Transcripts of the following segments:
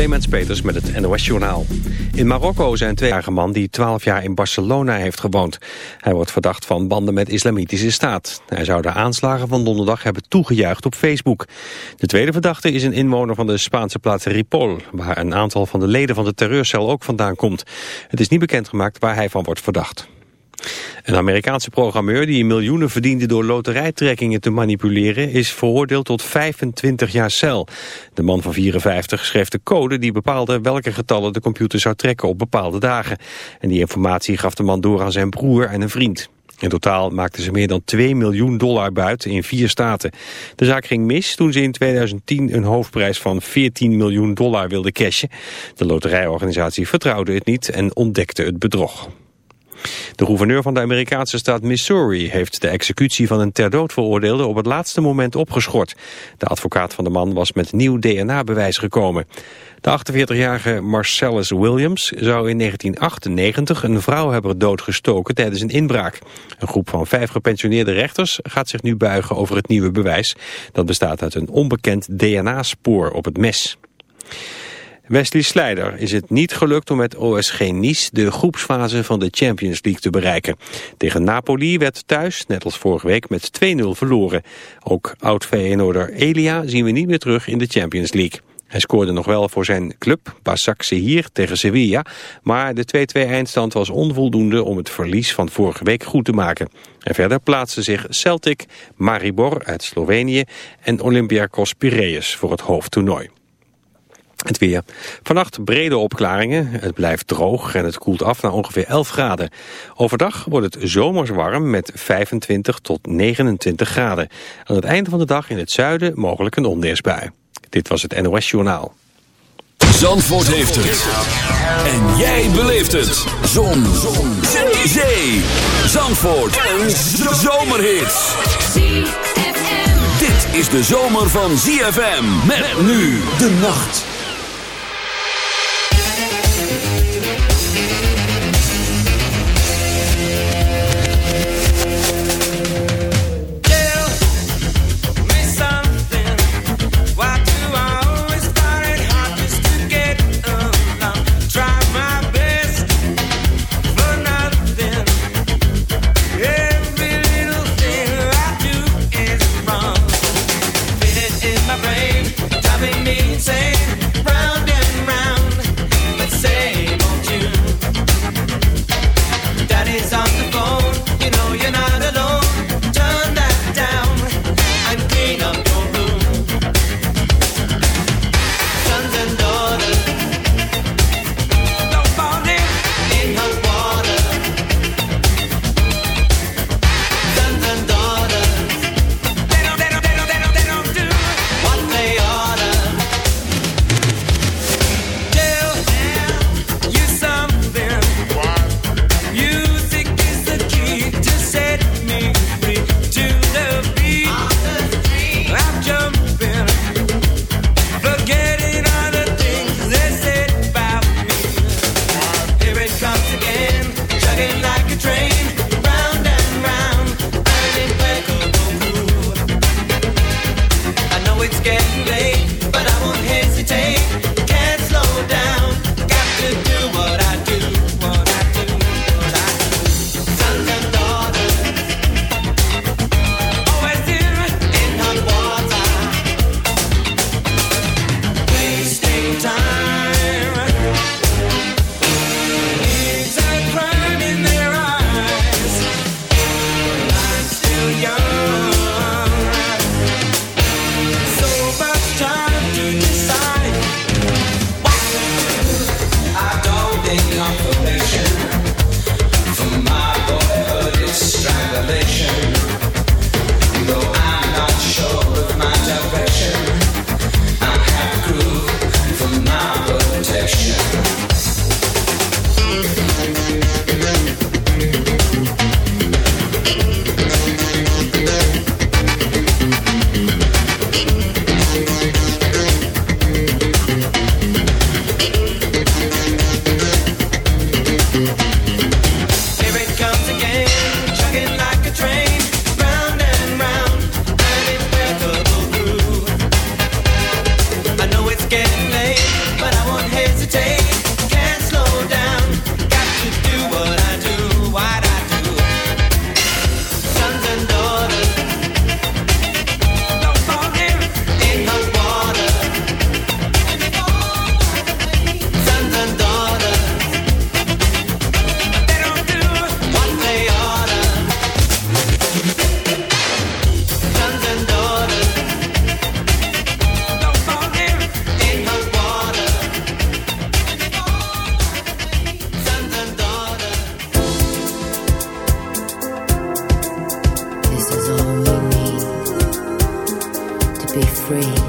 Clemens Peters met het NOS Journaal. In Marokko zijn tweejarige man die 12 jaar in Barcelona heeft gewoond. Hij wordt verdacht van banden met islamitische staat. Hij zou de aanslagen van donderdag hebben toegejuicht op Facebook. De tweede verdachte is een inwoner van de Spaanse plaats Ripoll... waar een aantal van de leden van de terreurcel ook vandaan komt. Het is niet bekendgemaakt waar hij van wordt verdacht. Een Amerikaanse programmeur die miljoenen verdiende door loterijtrekkingen te manipuleren is veroordeeld tot 25 jaar cel. De man van 54 schreef de code die bepaalde welke getallen de computer zou trekken op bepaalde dagen. En die informatie gaf de man door aan zijn broer en een vriend. In totaal maakten ze meer dan 2 miljoen dollar buiten in vier staten. De zaak ging mis toen ze in 2010 een hoofdprijs van 14 miljoen dollar wilden cashen. De loterijorganisatie vertrouwde het niet en ontdekte het bedrog. De gouverneur van de Amerikaanse staat Missouri heeft de executie van een ter dood veroordeelde op het laatste moment opgeschort. De advocaat van de man was met nieuw DNA-bewijs gekomen. De 48-jarige Marcellus Williams zou in 1998 een vrouw hebben doodgestoken tijdens een inbraak. Een groep van vijf gepensioneerde rechters gaat zich nu buigen over het nieuwe bewijs. Dat bestaat uit een onbekend DNA-spoor op het mes. Wesley Sleider is het niet gelukt om met OSG Nice de groepsfase van de Champions League te bereiken. Tegen Napoli werd thuis, net als vorige week, met 2-0 verloren. Ook oud-Feyenoorder Elia zien we niet meer terug in de Champions League. Hij scoorde nog wel voor zijn club, Basak tegen Sevilla. Maar de 2-2 eindstand was onvoldoende om het verlies van vorige week goed te maken. En verder plaatsten zich Celtic, Maribor uit Slovenië en Olympiakos Piraeus voor het hoofdtoernooi. Het weer. Vannacht brede opklaringen. Het blijft droog en het koelt af naar ongeveer 11 graden. Overdag wordt het zomers warm met 25 tot 29 graden. Aan het einde van de dag in het zuiden mogelijk een onweersbui. Dit was het NOS Journaal. Zandvoort heeft het. En jij beleeft het. Zon. Zon. Zee. Zandvoort. Een zomerhit. Dit is de zomer van ZFM. Met nu de nacht. free.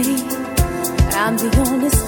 me. I'm the only.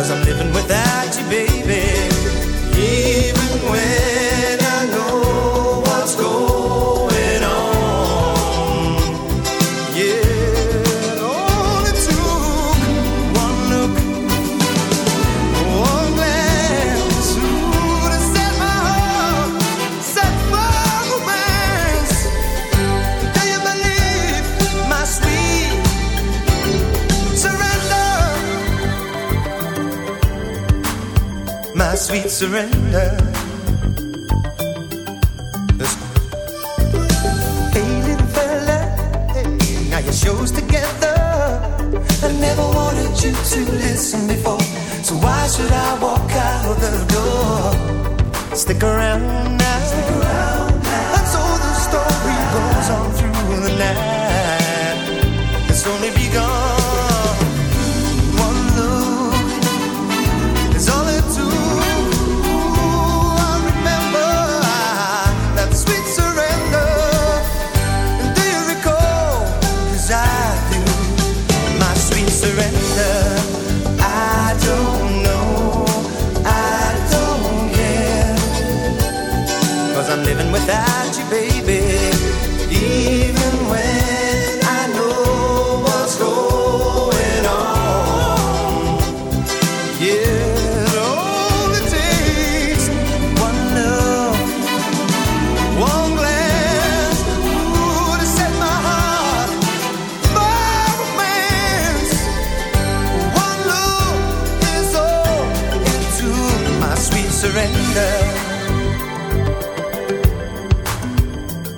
Cause I'm living without you, baby. surrender. Hey, little fella, now your show's together. I never wanted you to listen before, so why should I walk out the door? Stick around now. Stick around.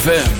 ZFM.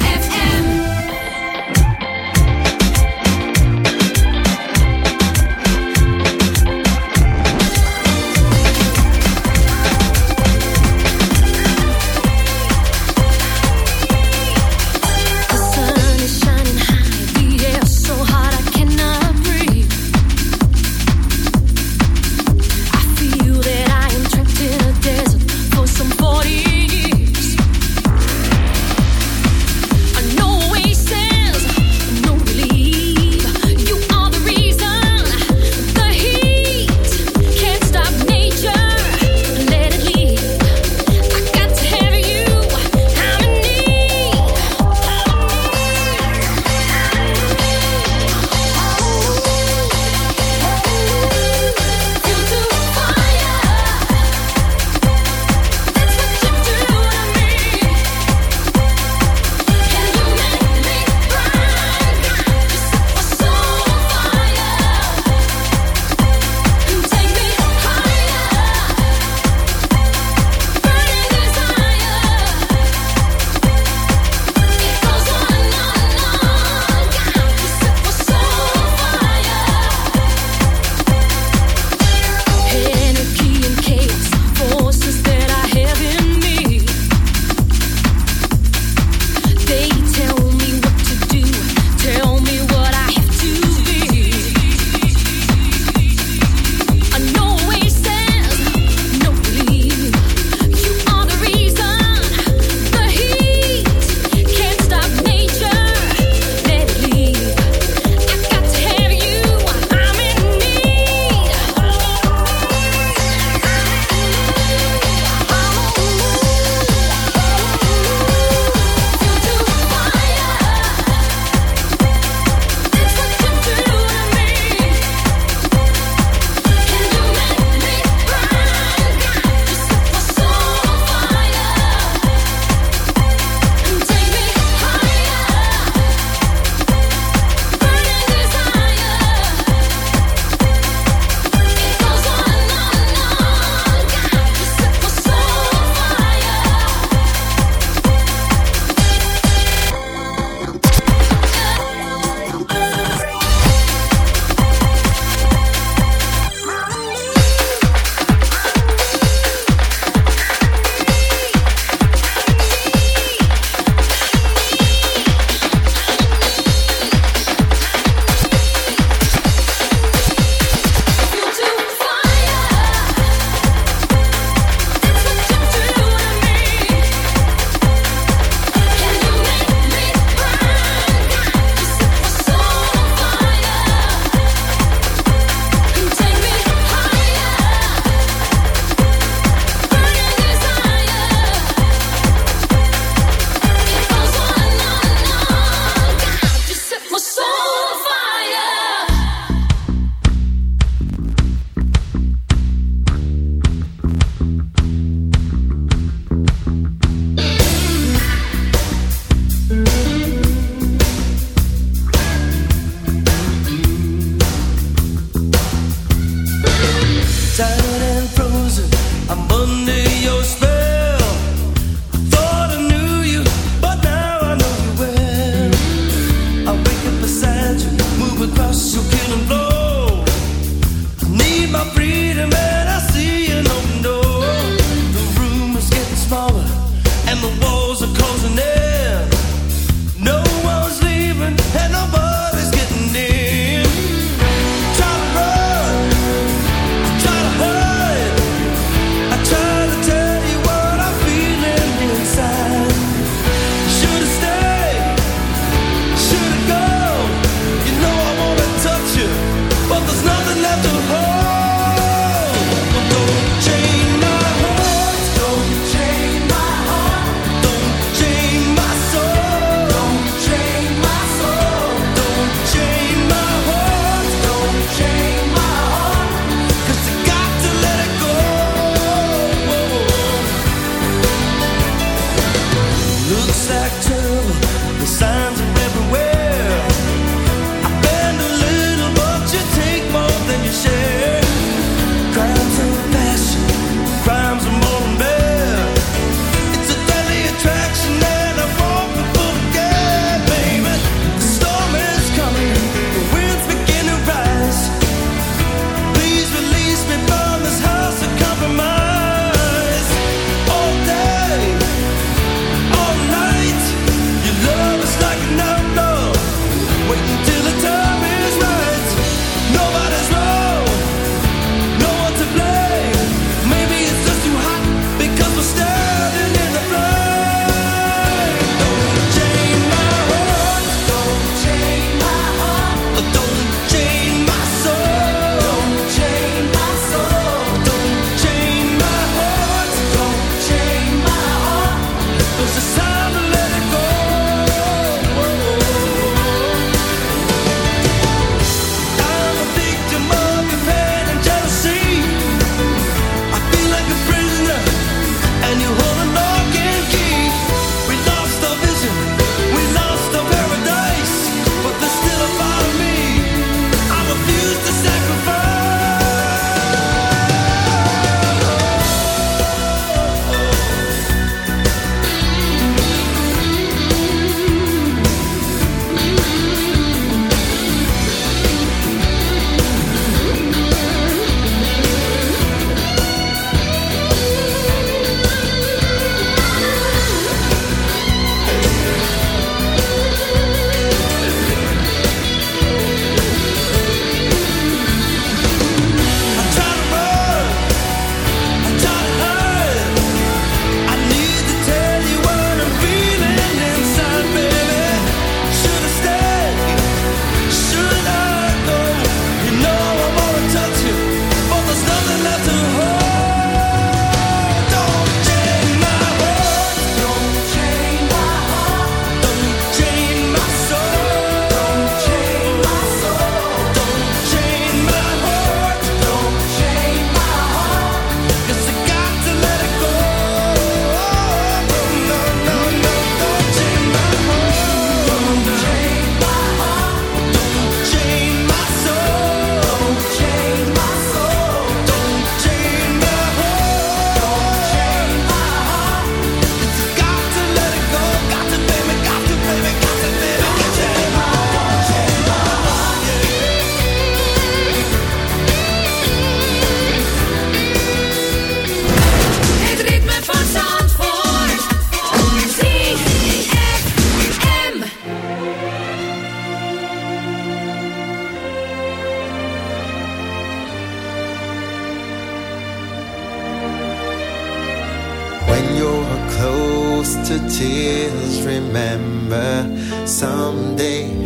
Remember, someday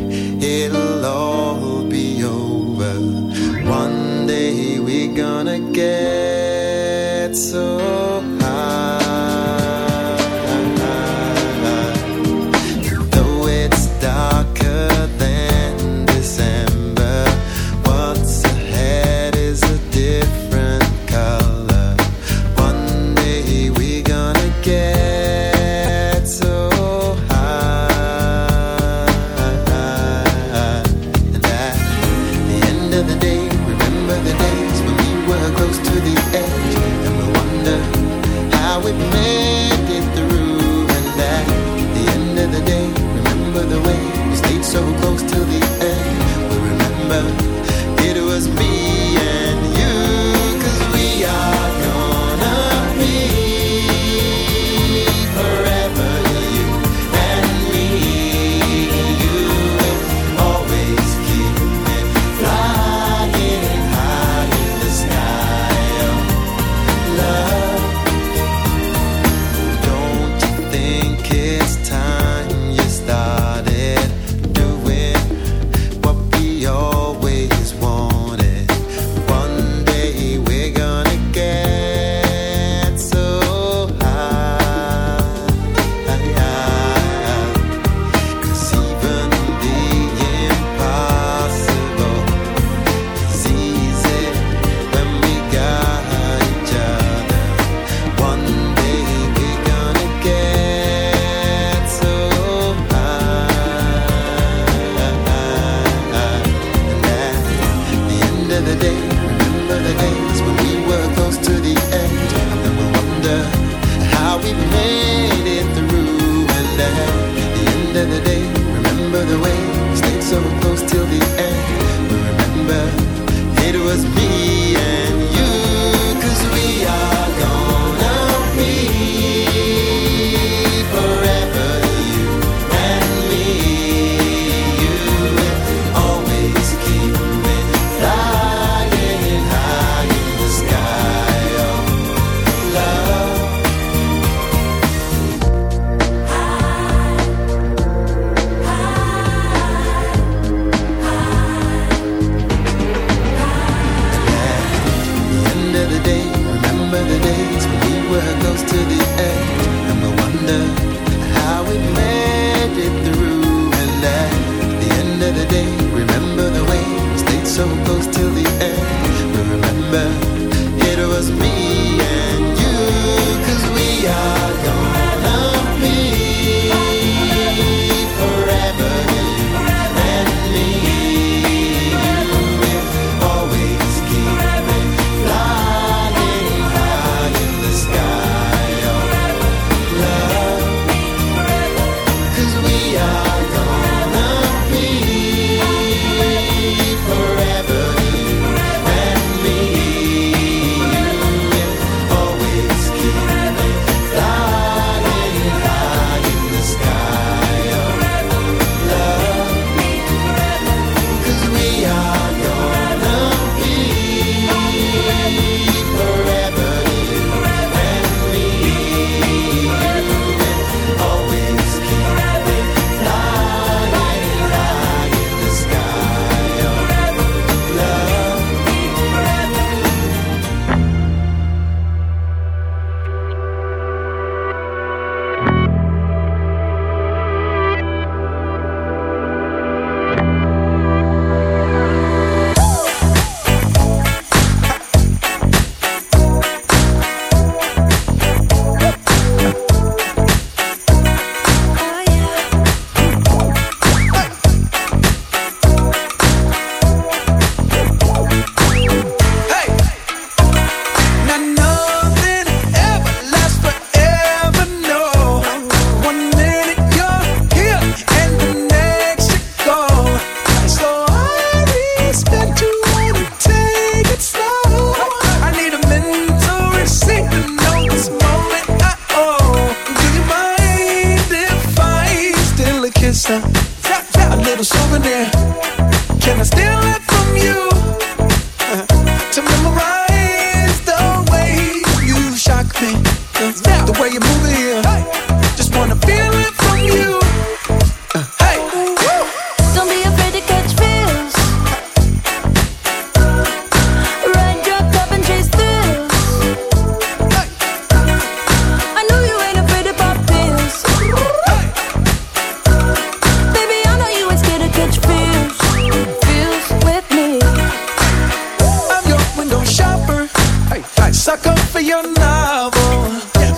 your novel.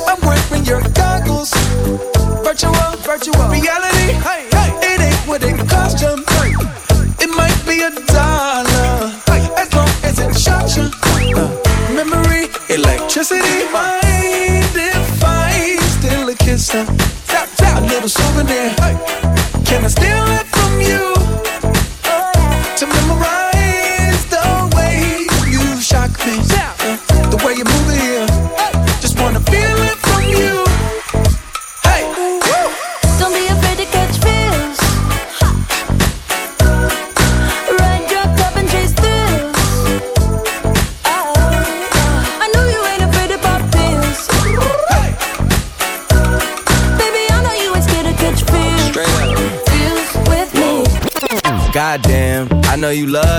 I'm wearing your goggles. Virtual, virtual reality. It ain't what it cost you. It might be a dollar as long as it shot you. Uh, memory, electricity. Know you love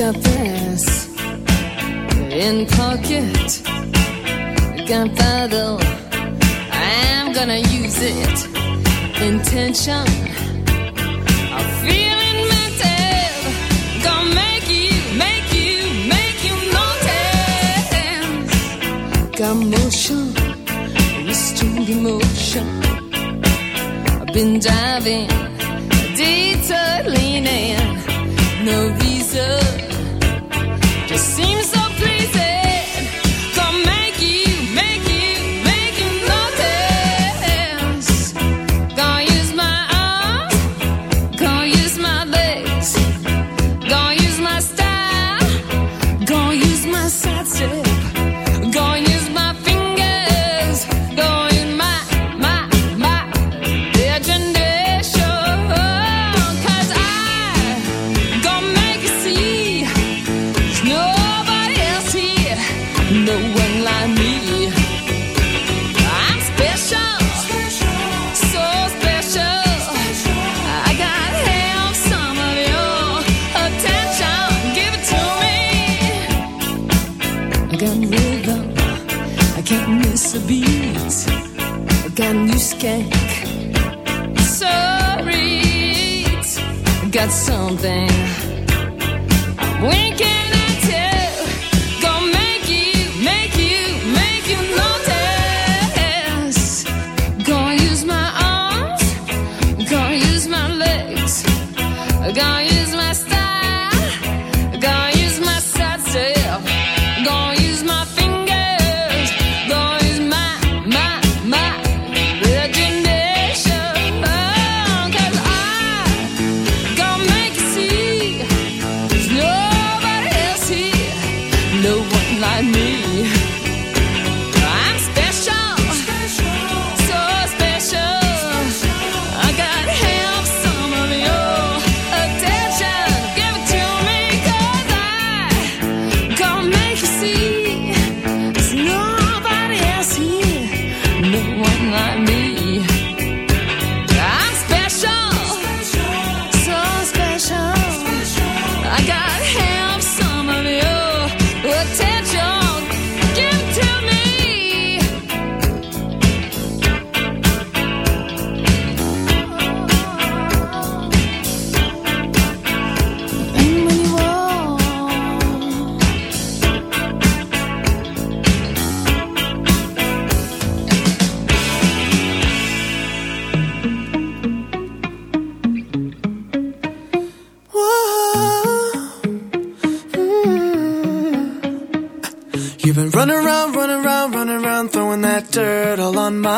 Got this in pocket. Gunpowder. I'm gonna use it. Intention. I'm feeling mental. Gonna make you, make you, make you notice. Got motion, restrained emotion. I've been diving, detour leaning, no reason.